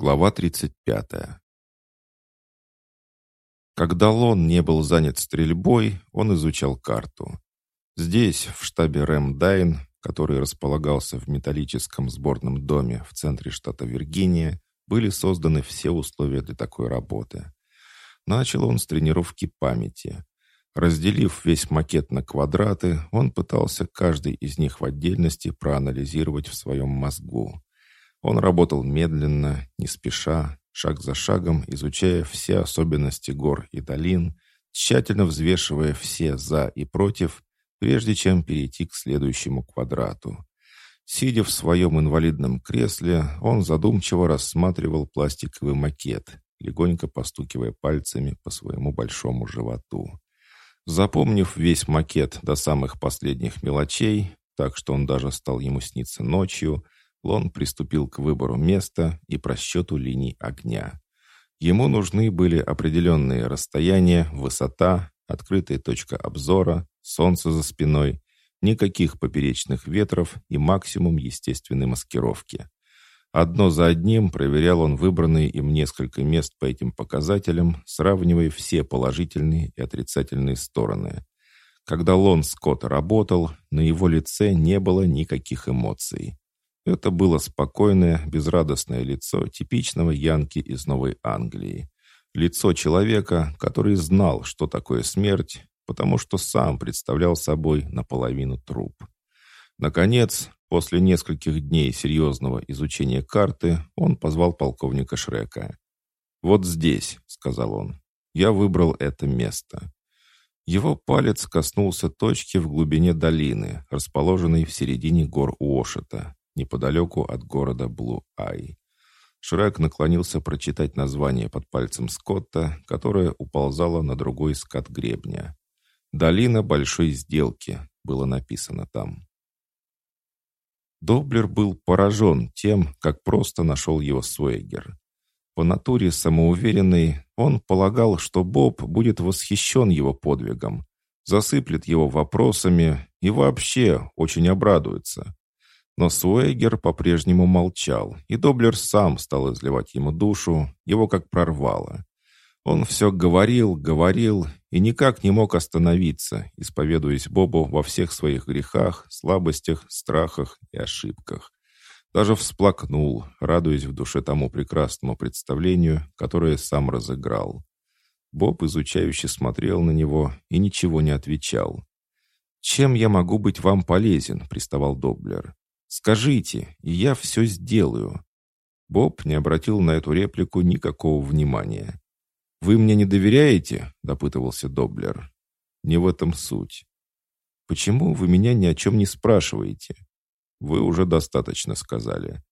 Глава 35. Когда Лон не был занят стрельбой, он изучал карту. Здесь, в штабе Рэм Дайн, который располагался в металлическом сборном доме в центре штата Виргиния, были созданы все условия для такой работы. Начал он с тренировки памяти. Разделив весь макет на квадраты, он пытался каждый из них в отдельности проанализировать в своем мозгу. Он работал медленно, не спеша, шаг за шагом, изучая все особенности гор и долин, тщательно взвешивая все «за» и «против», прежде чем перейти к следующему квадрату. Сидя в своем инвалидном кресле, он задумчиво рассматривал пластиковый макет, легонько постукивая пальцами по своему большому животу. Запомнив весь макет до самых последних мелочей, так что он даже стал ему сниться ночью, Лон приступил к выбору места и просчету линий огня. Ему нужны были определенные расстояния, высота, открытая точка обзора, солнце за спиной, никаких поперечных ветров и максимум естественной маскировки. Одно за одним проверял он выбранные им несколько мест по этим показателям, сравнивая все положительные и отрицательные стороны. Когда Лон Скотт работал, на его лице не было никаких эмоций. Это было спокойное, безрадостное лицо типичного янки из Новой Англии. Лицо человека, который знал, что такое смерть, потому что сам представлял собой наполовину труп. Наконец, после нескольких дней серьезного изучения карты, он позвал полковника Шрека. «Вот здесь», — сказал он, — «я выбрал это место». Его палец коснулся точки в глубине долины, расположенной в середине гор Уошета, неподалеку от города Блу-Ай. Шрек наклонился прочитать название под пальцем Скотта, которое уползало на другой скат гребня. «Долина большой сделки» было написано там. Доблер был поражен тем, как просто нашел его Суэгер. По натуре самоуверенный, он полагал, что Боб будет восхищен его подвигом, засыплет его вопросами и вообще очень обрадуется. Но Суэгер по-прежнему молчал, и Доблер сам стал изливать ему душу, его как прорвало. Он все говорил, говорил и никак не мог остановиться, исповедуясь Бобу во всех своих грехах, слабостях, страхах и ошибках. Даже всплакнул, радуясь в душе тому прекрасному представлению, которое сам разыграл. Боб изучающе смотрел на него и ничего не отвечал. «Чем я могу быть вам полезен?» — приставал Доблер. Скажите, и я все сделаю». Боб не обратил на эту реплику никакого внимания. «Вы мне не доверяете?» — допытывался Доблер. «Не в этом суть. Почему вы меня ни о чем не спрашиваете? Вы уже достаточно сказали.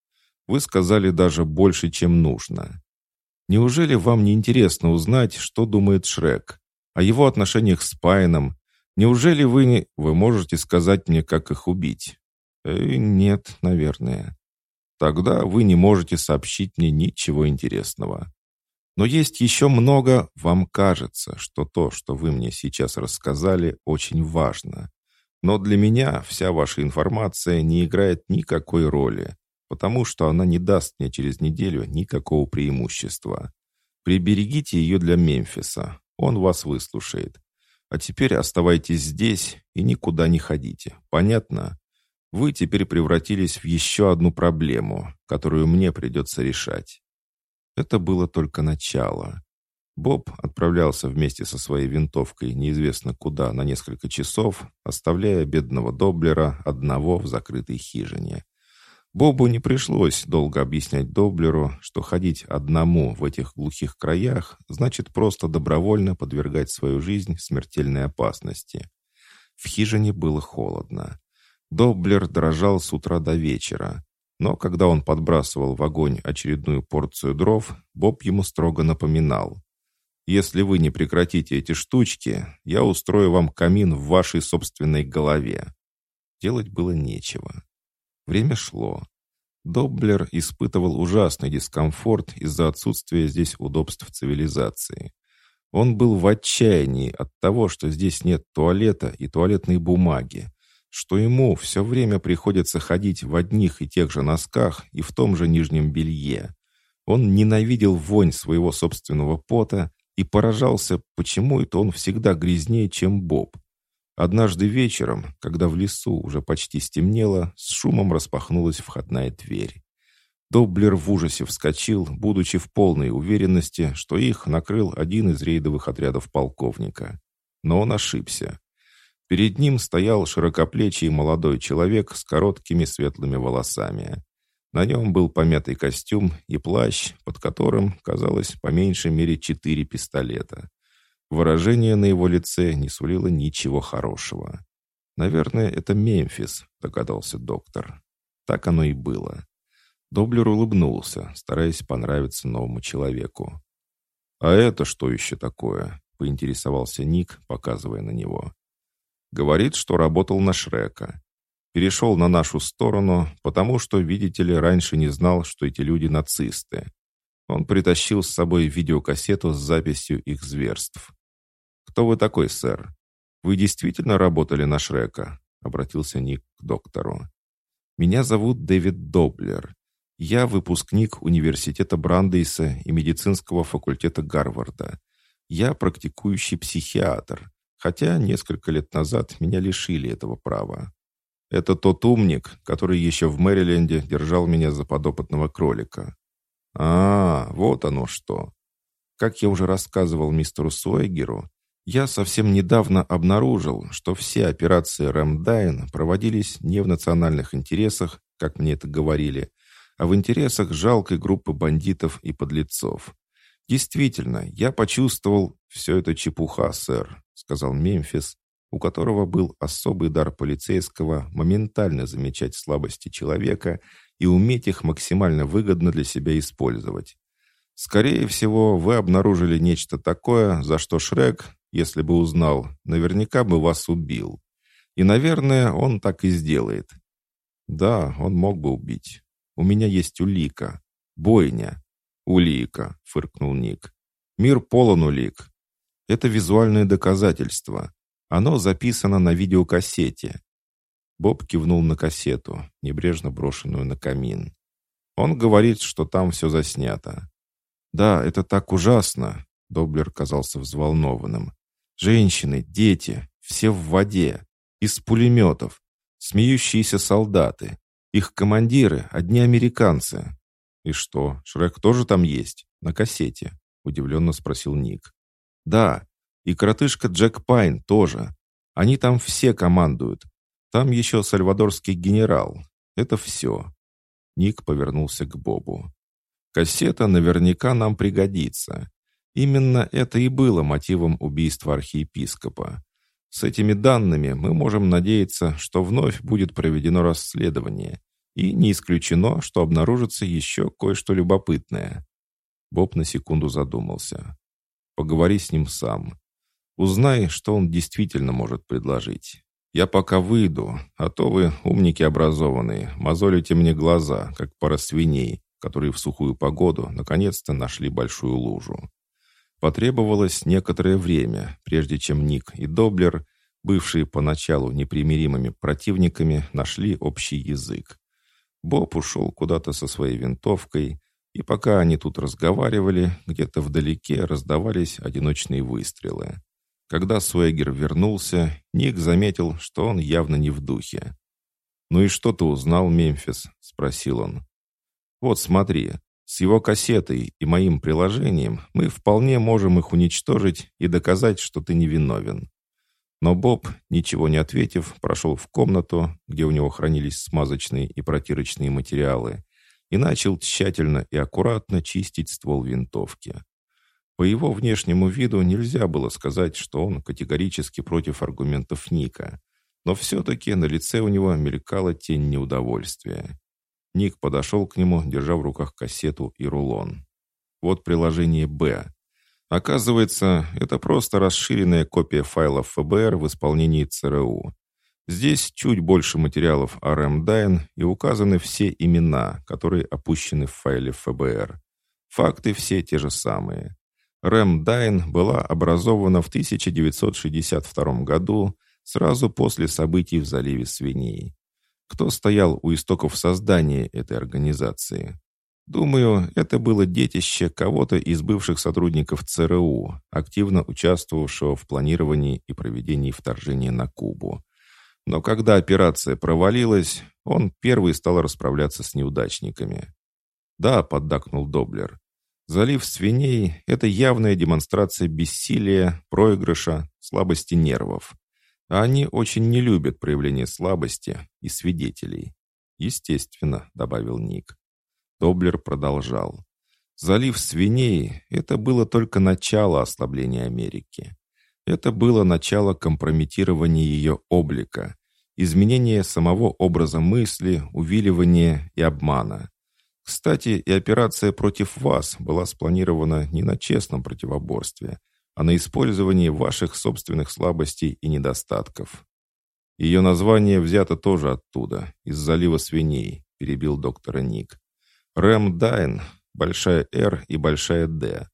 Вы сказали даже больше, чем нужно. Неужели вам не интересно узнать, что думает Шрек? О его отношениях с Пайном? Неужели вы не... Вы можете сказать мне, как их убить? Э, нет, наверное. Тогда вы не можете сообщить мне ничего интересного. Но есть еще много, вам кажется, что то, что вы мне сейчас рассказали, очень важно. Но для меня вся ваша информация не играет никакой роли, потому что она не даст мне через неделю никакого преимущества. Приберегите ее для Мемфиса, он вас выслушает. А теперь оставайтесь здесь и никуда не ходите, понятно? Вы теперь превратились в еще одну проблему, которую мне придется решать. Это было только начало. Боб отправлялся вместе со своей винтовкой неизвестно куда на несколько часов, оставляя бедного Доблера одного в закрытой хижине. Бобу не пришлось долго объяснять Доблеру, что ходить одному в этих глухих краях значит просто добровольно подвергать свою жизнь смертельной опасности. В хижине было холодно. Доблер дрожал с утра до вечера. Но когда он подбрасывал в огонь очередную порцию дров, Боб ему строго напоминал. «Если вы не прекратите эти штучки, я устрою вам камин в вашей собственной голове». Делать было нечего. Время шло. Доблер испытывал ужасный дискомфорт из-за отсутствия здесь удобств цивилизации. Он был в отчаянии от того, что здесь нет туалета и туалетной бумаги, что ему все время приходится ходить в одних и тех же носках и в том же нижнем белье. Он ненавидел вонь своего собственного пота и поражался, почему это он всегда грязнее, чем Боб. Однажды вечером, когда в лесу уже почти стемнело, с шумом распахнулась входная дверь. Доблер в ужасе вскочил, будучи в полной уверенности, что их накрыл один из рейдовых отрядов полковника. Но он ошибся. Перед ним стоял широкоплечий молодой человек с короткими светлыми волосами. На нем был помятый костюм и плащ, под которым, казалось, по меньшей мере четыре пистолета. Выражение на его лице не сулило ничего хорошего. «Наверное, это Мемфис», — догадался доктор. Так оно и было. Доблер улыбнулся, стараясь понравиться новому человеку. «А это что еще такое?» — поинтересовался Ник, показывая на него. «Говорит, что работал на Шрека. Перешел на нашу сторону, потому что, видите ли, раньше не знал, что эти люди нацисты. Он притащил с собой видеокассету с записью их зверств. «Кто вы такой, сэр? Вы действительно работали на Шрека?» — обратился Ник к доктору. «Меня зовут Дэвид Доблер. Я выпускник университета Брандейса и медицинского факультета Гарварда. Я практикующий психиатр, хотя несколько лет назад меня лишили этого права. Это тот умник, который еще в Мэриленде держал меня за подопытного кролика. А, вот оно что. Как я уже рассказывал мистеру Суэгеру, я совсем недавно обнаружил, что все операции Рэмдайн проводились не в национальных интересах, как мне это говорили, а в интересах жалкой группы бандитов и подлецов. Действительно, я почувствовал все это чепуха, сэр, сказал Мемфис, у которого был особый дар полицейского моментально замечать слабости человека и уметь их максимально выгодно для себя использовать. Скорее всего, вы обнаружили нечто такое, за что Шрек, если бы узнал, наверняка бы вас убил. И, наверное, он так и сделает. Да, он мог бы убить. У меня есть улика. Бойня. Улика, фыркнул Ник. Мир полон улик. Это визуальное доказательство. Оно записано на видеокассете. Боб кивнул на кассету, небрежно брошенную на камин. Он говорит, что там все заснято. «Да, это так ужасно!» Доблер казался взволнованным. «Женщины, дети, все в воде, из пулеметов, смеющиеся солдаты, их командиры — одни американцы». «И что, Шрек тоже там есть? На кассете?» — удивленно спросил Ник. «Да, и коротышка Джек Пайн тоже. Они там все командуют. Там еще сальвадорский генерал. Это все». Ник повернулся к Бобу. «Кассета наверняка нам пригодится. Именно это и было мотивом убийства архиепископа. С этими данными мы можем надеяться, что вновь будет проведено расследование, и не исключено, что обнаружится еще кое-что любопытное. Боб на секунду задумался. Поговори с ним сам. Узнай, что он действительно может предложить. Я пока выйду, а то вы, умники образованные, мозолите мне глаза, как пара свиней, которые в сухую погоду наконец-то нашли большую лужу. Потребовалось некоторое время, прежде чем Ник и Доблер, бывшие поначалу непримиримыми противниками, нашли общий язык. Боб ушел куда-то со своей винтовкой, и пока они тут разговаривали, где-то вдалеке раздавались одиночные выстрелы. Когда Суэгер вернулся, Ник заметил, что он явно не в духе. «Ну и что ты узнал, Мемфис?» — спросил он. «Вот смотри, с его кассетой и моим приложением мы вполне можем их уничтожить и доказать, что ты невиновен. Но Боб, ничего не ответив, прошел в комнату, где у него хранились смазочные и протирочные материалы, и начал тщательно и аккуратно чистить ствол винтовки. По его внешнему виду нельзя было сказать, что он категорически против аргументов Ника, но все-таки на лице у него мелькала тень неудовольствия. Ник подошел к нему, держа в руках кассету и рулон. Вот приложение «Б», Оказывается, это просто расширенная копия файлов ФБР в исполнении ЦРУ. Здесь чуть больше материалов Рэмдайн и указаны все имена, которые опущены в файле ФБР. Факты все те же самые. Рэмдайн была образована в 1962 году, сразу после событий в заливе свиней. Кто стоял у истоков создания этой организации? Думаю, это было детище кого-то из бывших сотрудников ЦРУ, активно участвовавшего в планировании и проведении вторжения на Кубу. Но когда операция провалилась, он первый стал расправляться с неудачниками. «Да», — поддакнул Доблер. «Залив свиней — это явная демонстрация бессилия, проигрыша, слабости нервов. А они очень не любят проявление слабости и свидетелей». «Естественно», — добавил Ник. Доблер продолжал. Залив свиней — это было только начало ослабления Америки. Это было начало компрометирования ее облика, изменения самого образа мысли, увиливания и обмана. Кстати, и операция против вас была спланирована не на честном противоборстве, а на использовании ваших собственных слабостей и недостатков. Ее название взято тоже оттуда, из залива свиней, перебил доктора Ник. Рэм Дайн, большая «Р» и большая «Д».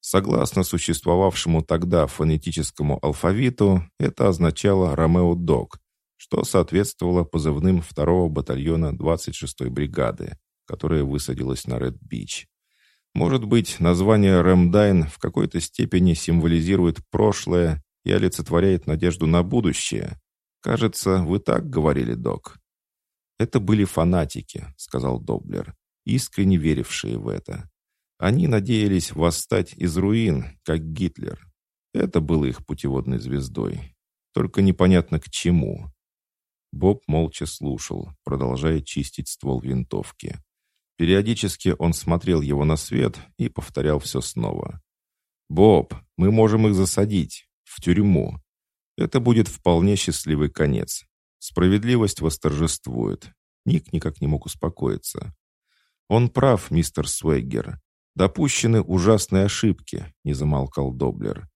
Согласно существовавшему тогда фонетическому алфавиту, это означало «Ромео Дог», что соответствовало позывным 2-го батальона 26-й бригады, которая высадилась на Ред-Бич. Может быть, название Рэмдайн в какой-то степени символизирует прошлое и олицетворяет надежду на будущее? Кажется, вы так говорили, док. Это были фанатики, сказал Доблер искренне верившие в это. Они надеялись восстать из руин, как Гитлер. Это было их путеводной звездой. Только непонятно к чему. Боб молча слушал, продолжая чистить ствол винтовки. Периодически он смотрел его на свет и повторял все снова. «Боб, мы можем их засадить. В тюрьму. Это будет вполне счастливый конец. Справедливость восторжествует». Ник никак не мог успокоиться. «Он прав, мистер Свеггер. Допущены ужасные ошибки», — не замолкал Доблер.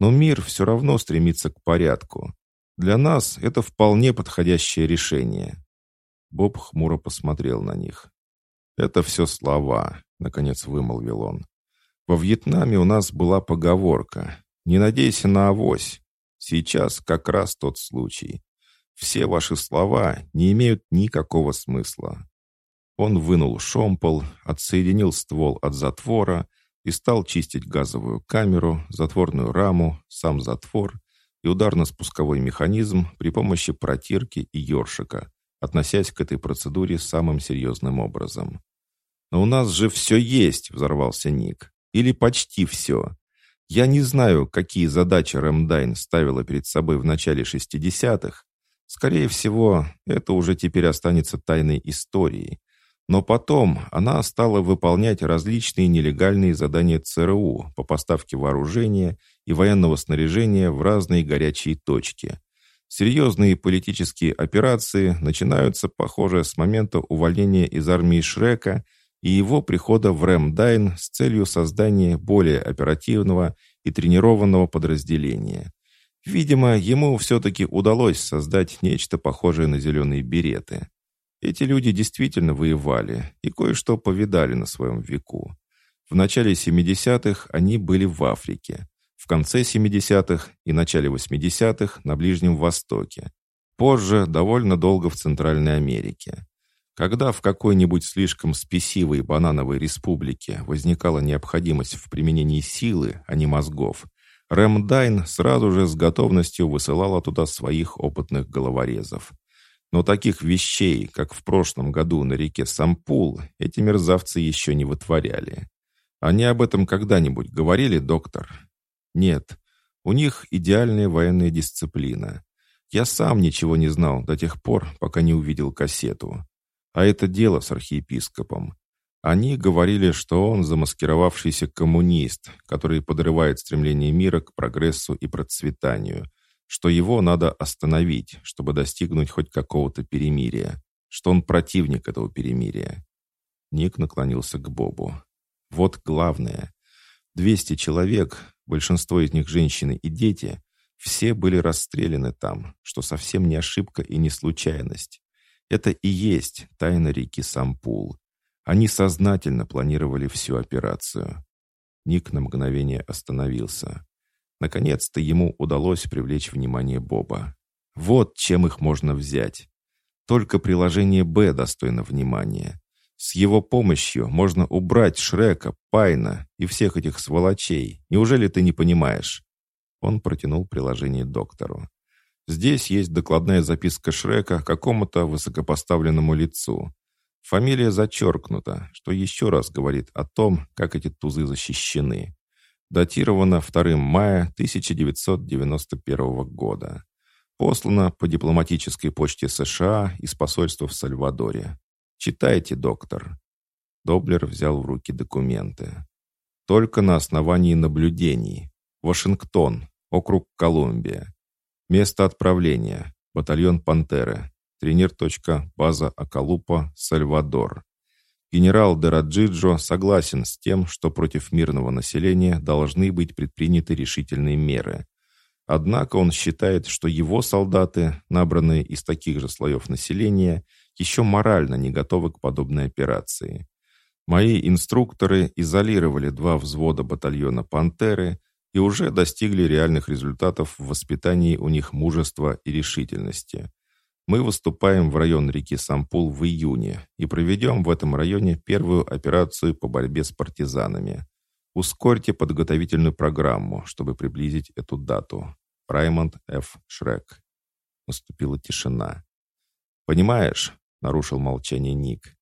«Но мир все равно стремится к порядку. Для нас это вполне подходящее решение». Боб хмуро посмотрел на них. «Это все слова», — наконец вымолвил он. «Во Вьетнаме у нас была поговорка «Не надейся на авось». Сейчас как раз тот случай. Все ваши слова не имеют никакого смысла. Он вынул шомпол, отсоединил ствол от затвора и стал чистить газовую камеру, затворную раму, сам затвор и ударно-спусковой механизм при помощи протирки и ёршика, относясь к этой процедуре самым серьезным образом. «Но у нас же все есть!» — взорвался Ник. «Или почти все. Я не знаю, какие задачи Рэмдайн ставила перед собой в начале 60-х. Скорее всего, это уже теперь останется тайной историей, но потом она стала выполнять различные нелегальные задания ЦРУ по поставке вооружения и военного снаряжения в разные горячие точки. Серьезные политические операции начинаются, похоже, с момента увольнения из армии Шрека и его прихода в Рэмдайн с целью создания более оперативного и тренированного подразделения. Видимо, ему все-таки удалось создать нечто похожее на зеленые береты. Эти люди действительно воевали и кое-что повидали на своем веку. В начале 70-х они были в Африке, в конце 70-х и начале 80-х на Ближнем Востоке, позже довольно долго в Центральной Америке. Когда в какой-нибудь слишком спесивой банановой республике возникала необходимость в применении силы, а не мозгов, Рэм Дайн сразу же с готовностью высылала туда своих опытных головорезов. Но таких вещей, как в прошлом году на реке Сампул, эти мерзавцы еще не вытворяли. Они об этом когда-нибудь говорили, доктор? Нет. У них идеальная военная дисциплина. Я сам ничего не знал до тех пор, пока не увидел кассету. А это дело с архиепископом. Они говорили, что он замаскировавшийся коммунист, который подрывает стремление мира к прогрессу и процветанию – что его надо остановить, чтобы достигнуть хоть какого-то перемирия, что он противник этого перемирия. Ник наклонился к Бобу. Вот главное. Двести человек, большинство из них женщины и дети, все были расстреляны там, что совсем не ошибка и не случайность. Это и есть тайна реки Сампул. Они сознательно планировали всю операцию. Ник на мгновение остановился. Наконец-то ему удалось привлечь внимание Боба. Вот чем их можно взять. Только приложение «Б» достойно внимания. С его помощью можно убрать Шрека, Пайна и всех этих сволочей. Неужели ты не понимаешь?» Он протянул приложение доктору. Здесь есть докладная записка Шрека какому-то высокопоставленному лицу. Фамилия зачеркнута, что еще раз говорит о том, как эти тузы защищены. Датировано 2 мая 1991 года. Послано по дипломатической почте США из посольства в Сальвадоре. Читайте, доктор. Доблер взял в руки документы. Только на основании наблюдений. Вашингтон, округ Колумбия. Место отправления. Батальон «Пантера». Тренер. База Акалупа, Сальвадор. Генерал Дераджиджо согласен с тем, что против мирного населения должны быть предприняты решительные меры. Однако он считает, что его солдаты, набранные из таких же слоев населения, еще морально не готовы к подобной операции. Мои инструкторы изолировали два взвода батальона «Пантеры», и уже достигли реальных результатов в воспитании у них мужества и решительности. Мы выступаем в район реки Сампул в июне и проведем в этом районе первую операцию по борьбе с партизанами. Ускорьте подготовительную программу, чтобы приблизить эту дату. Раймонд Ф. Шрек. Наступила тишина. «Понимаешь», — нарушил молчание Ник,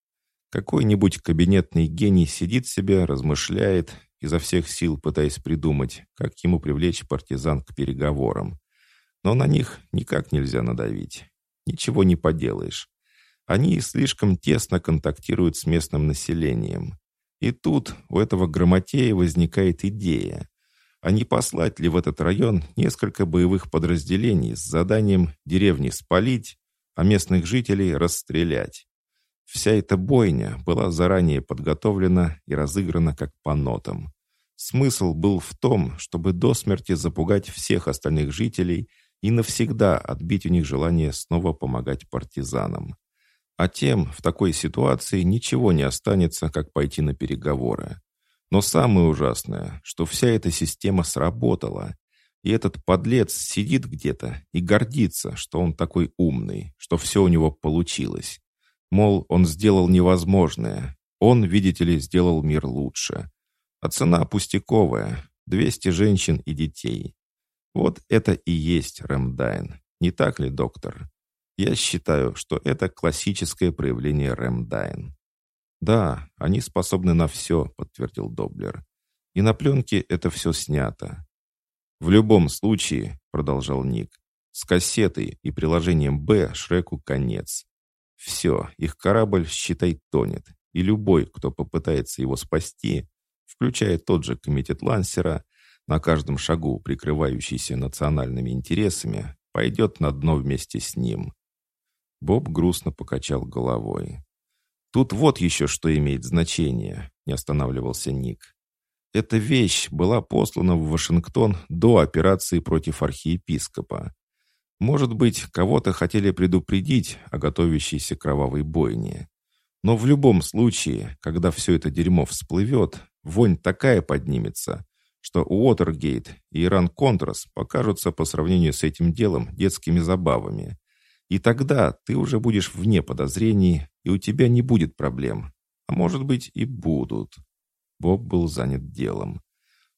«какой-нибудь кабинетный гений сидит себе, размышляет изо всех сил пытаясь придумать, как ему привлечь партизан к переговорам. Но на них никак нельзя надавить. Ничего не поделаешь. Они слишком тесно контактируют с местным населением. И тут у этого грамотея возникает идея. А не послать ли в этот район несколько боевых подразделений с заданием деревни спалить, а местных жителей расстрелять? Вся эта бойня была заранее подготовлена и разыграна как по нотам. Смысл был в том, чтобы до смерти запугать всех остальных жителей и навсегда отбить у них желание снова помогать партизанам. А тем в такой ситуации ничего не останется, как пойти на переговоры. Но самое ужасное, что вся эта система сработала, и этот подлец сидит где-то и гордится, что он такой умный, что все у него получилось. Мол, он сделал невозможное. Он, видите ли, сделал мир лучше. А цена пустяковая. 200 женщин и детей. Вот это и есть Рэмдайн. Не так ли, доктор? Я считаю, что это классическое проявление Рэмдайн. «Да, они способны на все», — подтвердил Доблер. «И на пленке это все снято». «В любом случае», — продолжал Ник, «с кассетой и приложением «Б» Шреку конец. Все, их корабль, считай, тонет, и любой, кто попытается его спасти, включая тот же комитет Лансера, на каждом шагу прикрывающийся национальными интересами, пойдет на дно вместе с ним. Боб грустно покачал головой. «Тут вот еще что имеет значение», — не останавливался Ник. «Эта вещь была послана в Вашингтон до операции против архиепископа. Может быть, кого-то хотели предупредить о готовящейся кровавой бойне. Но в любом случае, когда все это дерьмо всплывет, вонь такая поднимется, что Уотергейт и Иран-Контрас покажутся по сравнению с этим делом детскими забавами. И тогда ты уже будешь вне подозрений, и у тебя не будет проблем. А может быть и будут. Боб был занят делом.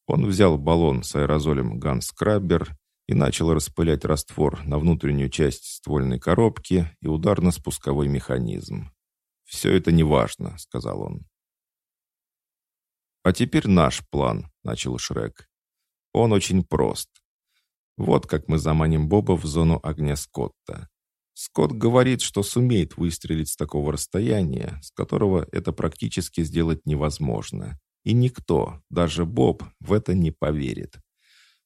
Он взял баллон с аэрозолем Ганс Краббер и начал распылять раствор на внутреннюю часть ствольной коробки и ударно-спусковой механизм. «Все это не важно», — сказал он. «А теперь наш план», — начал Шрек. «Он очень прост. Вот как мы заманим Боба в зону огня Скотта. Скотт говорит, что сумеет выстрелить с такого расстояния, с которого это практически сделать невозможно. И никто, даже Боб, в это не поверит.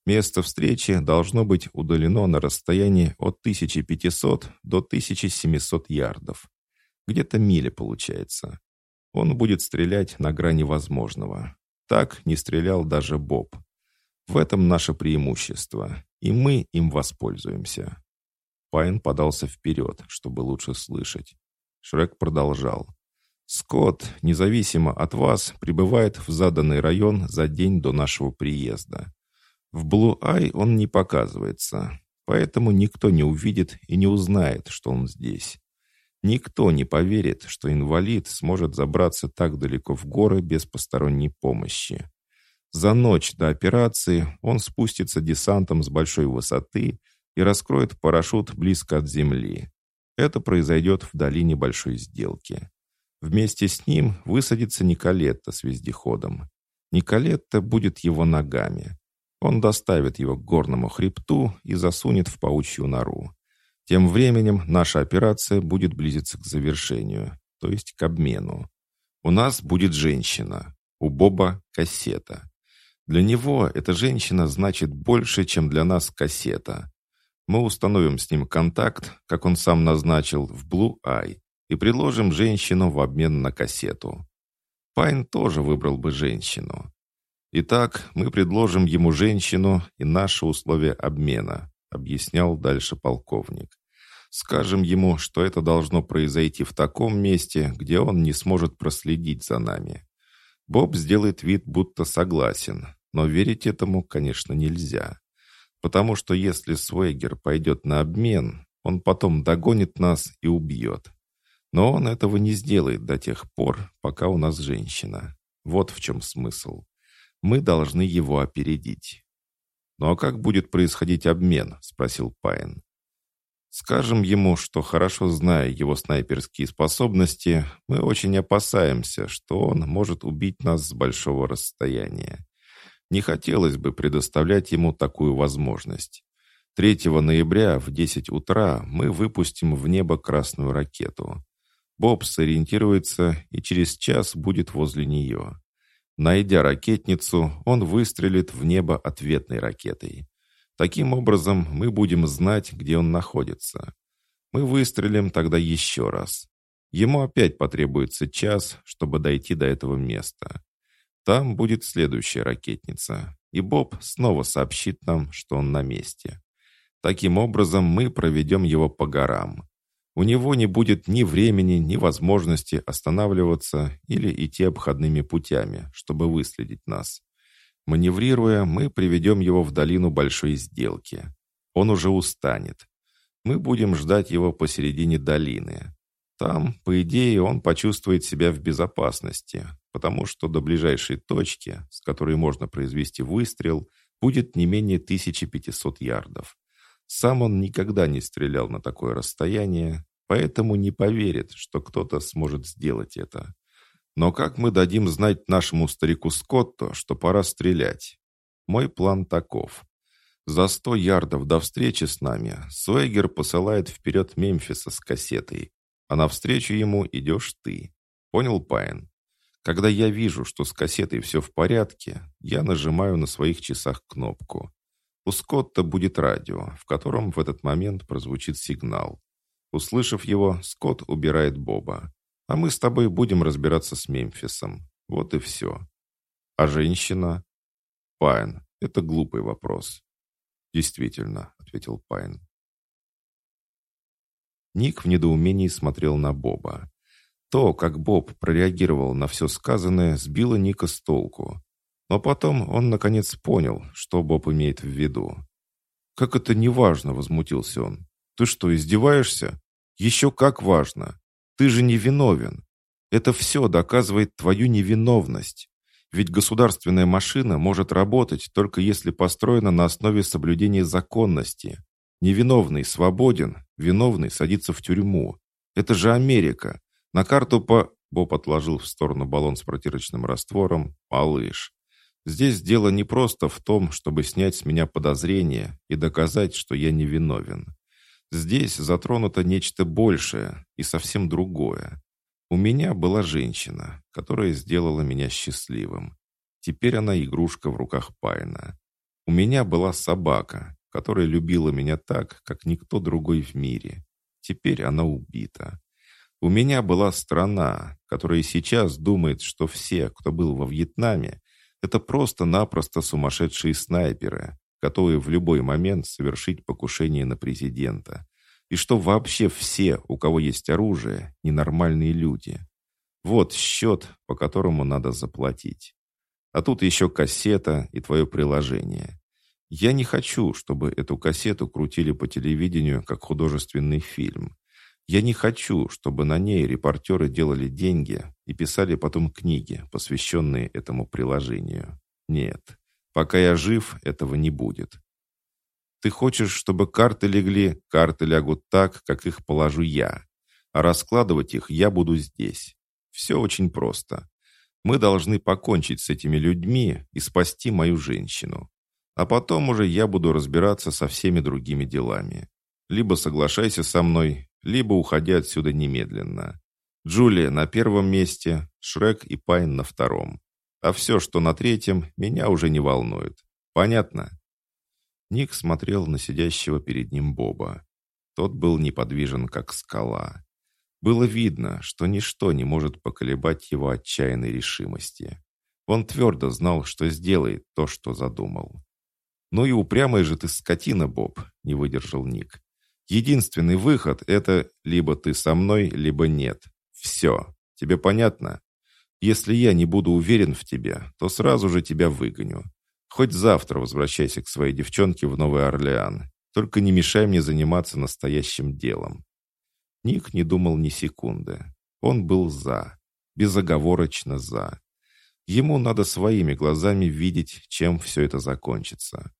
Место встречи должно быть удалено на расстоянии от 1500 до 1700 ярдов. Где-то миля получается. Он будет стрелять на грани возможного. Так не стрелял даже Боб. В этом наше преимущество, и мы им воспользуемся. Пайн подался вперед, чтобы лучше слышать. Шрек продолжал. «Скотт, независимо от вас, прибывает в заданный район за день до нашего приезда. В Блу-Ай он не показывается, поэтому никто не увидит и не узнает, что он здесь. Никто не поверит, что инвалид сможет забраться так далеко в горы без посторонней помощи. За ночь до операции он спустится десантом с большой высоты и раскроет парашют близко от земли. Это произойдет в долине Большой Сделки. Вместе с ним высадится Николетта с вездеходом. Николетта будет его ногами. Он доставит его к горному хребту и засунет в паучью нору. Тем временем наша операция будет близиться к завершению, то есть к обмену. У нас будет женщина, у Боба кассета. Для него эта женщина значит больше, чем для нас кассета. Мы установим с ним контакт, как он сам назначил, в Blue Eye, и предложим женщину в обмен на кассету. Пайн тоже выбрал бы женщину. Итак, мы предложим ему женщину и наши условия обмена объяснял дальше полковник. Скажем ему, что это должно произойти в таком месте, где он не сможет проследить за нами. Боб сделает вид, будто согласен, но верить этому, конечно, нельзя. Потому что если Свегер пойдет на обмен, он потом догонит нас и убьет. Но он этого не сделает до тех пор, пока у нас женщина. Вот в чем смысл. Мы должны его опередить. «Ну а как будет происходить обмен?» — спросил Пайн. «Скажем ему, что, хорошо зная его снайперские способности, мы очень опасаемся, что он может убить нас с большого расстояния. Не хотелось бы предоставлять ему такую возможность. 3 ноября в 10 утра мы выпустим в небо красную ракету. Боб сориентируется и через час будет возле нее. Найдя ракетницу, он выстрелит в небо ответной ракетой. Таким образом, мы будем знать, где он находится. Мы выстрелим тогда еще раз. Ему опять потребуется час, чтобы дойти до этого места. Там будет следующая ракетница, и Боб снова сообщит нам, что он на месте. Таким образом, мы проведем его по горам. У него не будет ни времени, ни возможности останавливаться или идти обходными путями, чтобы выследить нас. Маневрируя, мы приведем его в долину большой сделки. Он уже устанет. Мы будем ждать его посередине долины. Там, по идее, он почувствует себя в безопасности, потому что до ближайшей точки, с которой можно произвести выстрел, будет не менее 1500 ярдов. Сам он никогда не стрелял на такое расстояние, поэтому не поверит, что кто-то сможет сделать это. Но как мы дадим знать нашему старику Скотту, что пора стрелять? Мой план таков. За сто ярдов до встречи с нами Суэгер посылает вперед Мемфиса с кассетой, а навстречу ему идешь ты. Понял, Пайн? Когда я вижу, что с кассетой все в порядке, я нажимаю на своих часах кнопку. У Скотта будет радио, в котором в этот момент прозвучит сигнал. Услышав его, Скотт убирает Боба. А мы с тобой будем разбираться с Мемфисом. Вот и все. А женщина? Пайн, это глупый вопрос. Действительно, ответил Пайн. Ник в недоумении смотрел на Боба. То, как Боб прореагировал на все сказанное, сбило Ника с толку. Но потом он наконец понял, что Боб имеет в виду. «Как это неважно?» — возмутился он. «Ты что, издеваешься? Еще как важно. Ты же не виновен. Это все доказывает твою невиновность. Ведь государственная машина может работать только если построена на основе соблюдения законности. Невиновный свободен, виновный садится в тюрьму. Это же Америка. На карту по... Боб отложил в сторону баллон с протирочным раствором. Малыш. Здесь дело не просто в том, чтобы снять с меня подозрения и доказать, что я невиновен. Здесь затронуто нечто большее и совсем другое. У меня была женщина, которая сделала меня счастливым. Теперь она игрушка в руках Пайна. У меня была собака, которая любила меня так, как никто другой в мире. Теперь она убита. У меня была страна, которая сейчас думает, что все, кто был во Вьетнаме, это просто-напросто сумасшедшие снайперы, готовые в любой момент совершить покушение на президента. И что вообще все, у кого есть оружие, ненормальные люди. Вот счет, по которому надо заплатить. А тут еще кассета и твое приложение. Я не хочу, чтобы эту кассету крутили по телевидению как художественный фильм. Я не хочу, чтобы на ней репортеры делали деньги и писали потом книги, посвященные этому приложению. Нет, пока я жив, этого не будет. Ты хочешь, чтобы карты легли, карты лягут так, как их положу я. А раскладывать их я буду здесь. Все очень просто. Мы должны покончить с этими людьми и спасти мою женщину. А потом уже я буду разбираться со всеми другими делами. Либо соглашайся со мной, либо уходи отсюда немедленно. Джулия на первом месте, Шрек и Пайн на втором. А все, что на третьем, меня уже не волнует. Понятно?» Ник смотрел на сидящего перед ним Боба. Тот был неподвижен, как скала. Было видно, что ничто не может поколебать его отчаянной решимости. Он твердо знал, что сделает то, что задумал. «Ну и упрямая же ты скотина, Боб», — не выдержал Ник. Единственный выход — это либо ты со мной, либо нет. Все. Тебе понятно? Если я не буду уверен в тебе, то сразу же тебя выгоню. Хоть завтра возвращайся к своей девчонке в Новый Орлеан. Только не мешай мне заниматься настоящим делом». Ник не думал ни секунды. Он был «за». Безоговорочно «за». Ему надо своими глазами видеть, чем все это закончится.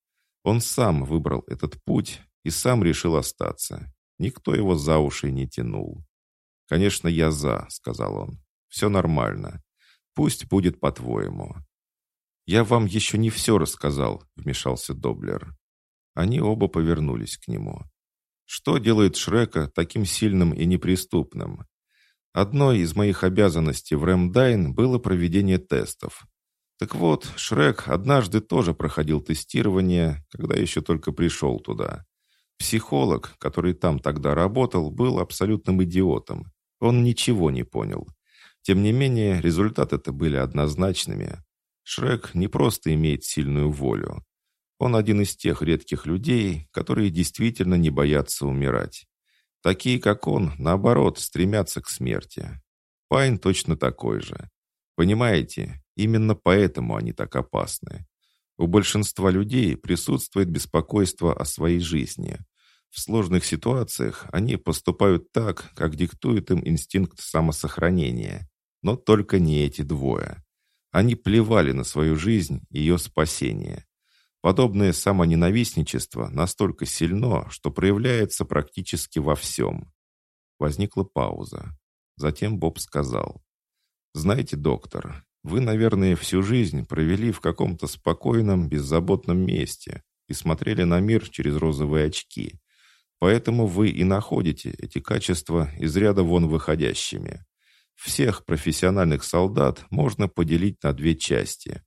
Он сам выбрал этот путь и сам решил остаться. Никто его за уши не тянул. «Конечно, я за», — сказал он. «Все нормально. Пусть будет по-твоему». «Я вам еще не все рассказал», — вмешался Доблер. Они оба повернулись к нему. «Что делает Шрека таким сильным и неприступным?» Одной из моих обязанностей в Рэмдайн было проведение тестов. Так вот, Шрек однажды тоже проходил тестирование, когда еще только пришел туда. Психолог, который там тогда работал, был абсолютным идиотом. Он ничего не понял. Тем не менее, результаты-то были однозначными. Шрек не просто имеет сильную волю. Он один из тех редких людей, которые действительно не боятся умирать. Такие, как он, наоборот, стремятся к смерти. Пайн точно такой же. Понимаете, именно поэтому они так опасны. У большинства людей присутствует беспокойство о своей жизни. В сложных ситуациях они поступают так, как диктует им инстинкт самосохранения. Но только не эти двое. Они плевали на свою жизнь и ее спасение. Подобное самоненавистничество настолько сильно, что проявляется практически во всем. Возникла пауза. Затем Боб сказал. «Знаете, доктор, вы, наверное, всю жизнь провели в каком-то спокойном, беззаботном месте и смотрели на мир через розовые очки. Поэтому вы и находите эти качества из ряда вон выходящими. Всех профессиональных солдат можно поделить на две части.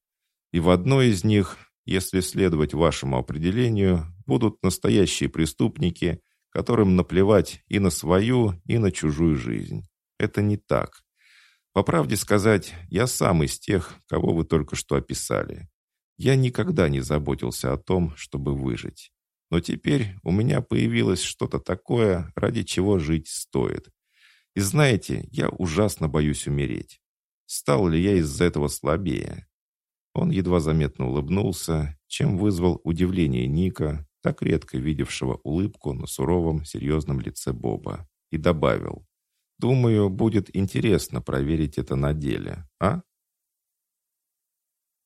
И в одной из них, если следовать вашему определению, будут настоящие преступники, которым наплевать и на свою, и на чужую жизнь. Это не так. По правде сказать, я сам из тех, кого вы только что описали. Я никогда не заботился о том, чтобы выжить. Но теперь у меня появилось что-то такое, ради чего жить стоит. И знаете, я ужасно боюсь умереть. Стал ли я из-за этого слабее? Он едва заметно улыбнулся, чем вызвал удивление Ника, так редко видевшего улыбку на суровом, серьезном лице Боба, и добавил. Думаю, будет интересно проверить это на деле, а?